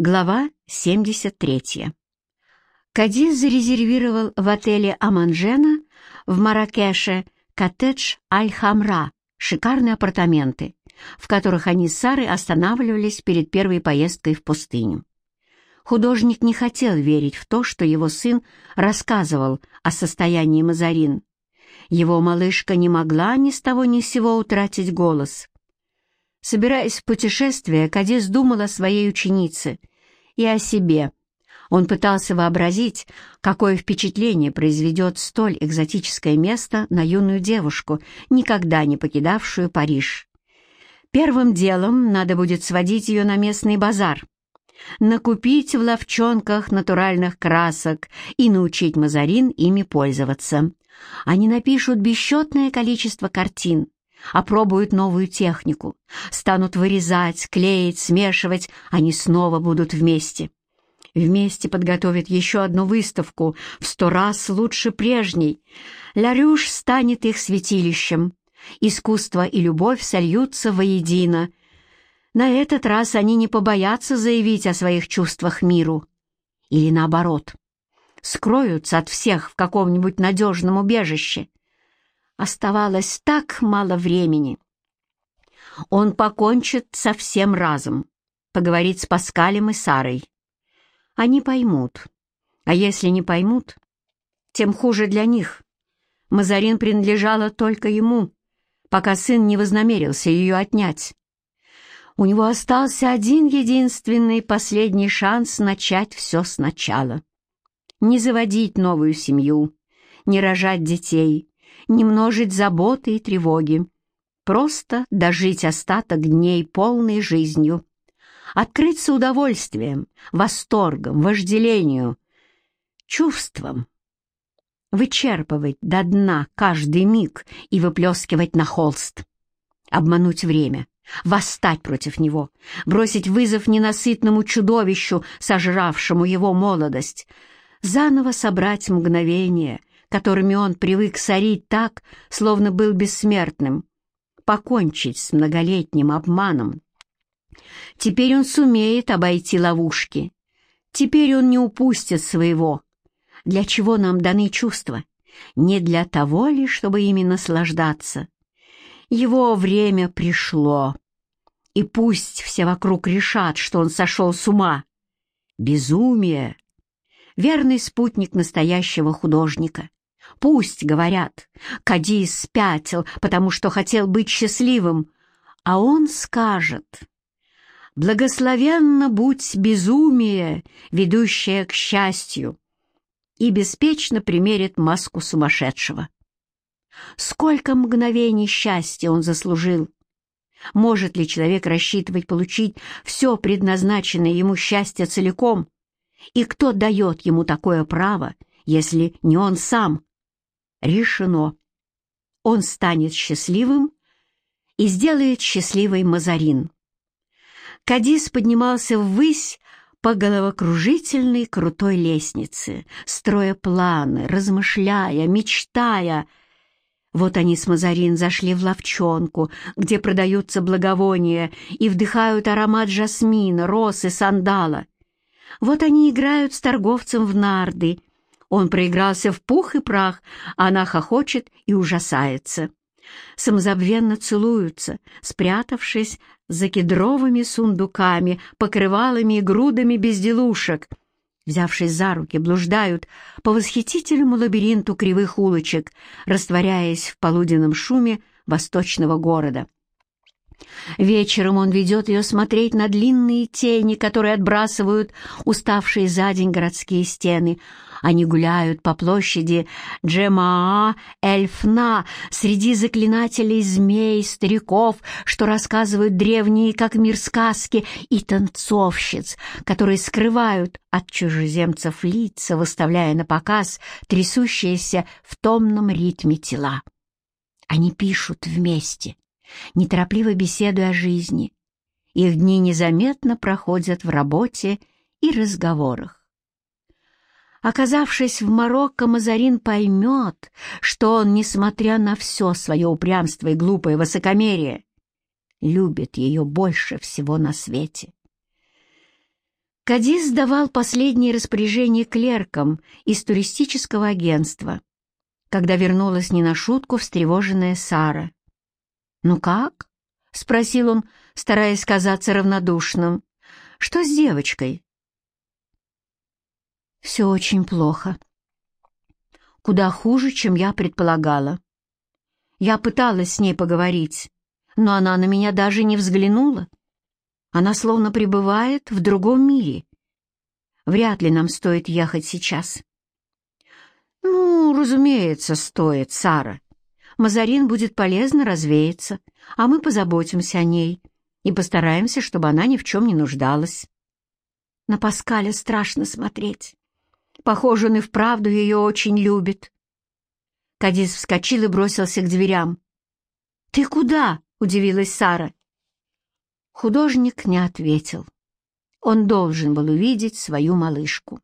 Глава 73. Кадис зарезервировал в отеле «Аманжена» в Маракеше коттедж «Аль-Хамра», шикарные апартаменты, в которых они с Сарой останавливались перед первой поездкой в пустыню. Художник не хотел верить в то, что его сын рассказывал о состоянии Мазарин. Его малышка не могла ни с того ни с сего утратить голос. Собираясь в путешествие, Кадис думал о своей ученице и о себе. Он пытался вообразить, какое впечатление произведет столь экзотическое место на юную девушку, никогда не покидавшую Париж. Первым делом надо будет сводить ее на местный базар, накупить в ловчонках натуральных красок и научить Мазарин ими пользоваться. Они напишут бесчетное количество картин, опробуют новую технику, станут вырезать, клеить, смешивать, они снова будут вместе. Вместе подготовят еще одну выставку, в сто раз лучше прежней. Ларюш станет их святилищем. Искусство и любовь сольются воедино. На этот раз они не побоятся заявить о своих чувствах миру. Или наоборот, скроются от всех в каком-нибудь надежном убежище, Оставалось так мало времени. Он покончит со всем разом, поговорит с Паскалем и Сарой. Они поймут. А если не поймут, тем хуже для них. Мазарин принадлежала только ему, пока сын не вознамерился ее отнять. У него остался один единственный последний шанс начать все сначала. Не заводить новую семью, не рожать детей, не множить заботы и тревоги, просто дожить остаток дней полной жизнью, открыться удовольствием, восторгом, вожделению, чувством, вычерпывать до дна каждый миг и выплескивать на холст, обмануть время, восстать против него, бросить вызов ненасытному чудовищу, сожравшему его молодость, заново собрать мгновение, которыми он привык сорить так, словно был бессмертным, покончить с многолетним обманом. Теперь он сумеет обойти ловушки. Теперь он не упустит своего. Для чего нам даны чувства? Не для того ли, чтобы ими наслаждаться. Его время пришло. И пусть все вокруг решат, что он сошел с ума. Безумие — верный спутник настоящего художника. Пусть, говорят, Кадис спятил, потому что хотел быть счастливым, а он скажет, «Благословенно будь безумие, ведущее к счастью», и беспечно примерит маску сумасшедшего. Сколько мгновений счастья он заслужил! Может ли человек рассчитывать получить все предназначенное ему счастье целиком? И кто дает ему такое право, если не он сам? Решено. Он станет счастливым и сделает счастливой Мазарин. Кадис поднимался ввысь по головокружительной крутой лестнице, строя планы, размышляя, мечтая. Вот они с Мазарин зашли в ловчонку, где продаются благовония и вдыхают аромат жасмина, роз и сандала. Вот они играют с торговцем в нарды, он проигрался в пух и прах, а она хохочет и ужасается. Самозабвенно целуются, спрятавшись за кедровыми сундуками, покрывалами и грудами безделушек. Взявшись за руки, блуждают по восхитительному лабиринту кривых улочек, растворяясь в полуденном шуме восточного города. Вечером он ведет ее смотреть на длинные тени, которые отбрасывают уставшие за день городские стены, они гуляют по площади Джемаа-Эльфна среди заклинателей змей, стариков, что рассказывают древние, как мир сказки, и танцовщиц, которые скрывают от чужеземцев лица, выставляя на показ трясущиеся в томном ритме тела. Они пишут вместе, неторопливо беседуя о жизни. Их дни незаметно проходят в работе и разговорах. Оказавшись в Марокко, Мазарин поймет, что он, несмотря на все свое упрямство и глупое высокомерие, любит ее больше всего на свете. Кадис давал последние распоряжения клеркам из туристического агентства, когда вернулась не на шутку встревоженная Сара. «Ну как?» — спросил он, стараясь казаться равнодушным. «Что с девочкой?» «Все очень плохо. Куда хуже, чем я предполагала. Я пыталась с ней поговорить, но она на меня даже не взглянула. Она словно пребывает в другом мире. Вряд ли нам стоит ехать сейчас. Ну, разумеется, стоит, Сара. Мазарин будет полезно развеяться, а мы позаботимся о ней и постараемся, чтобы она ни в чем не нуждалась. На Паскаля страшно смотреть. Похоже, он и вправду ее очень любит. Кадис вскочил и бросился к дверям. «Ты куда?» — удивилась Сара. Художник не ответил. Он должен был увидеть свою малышку.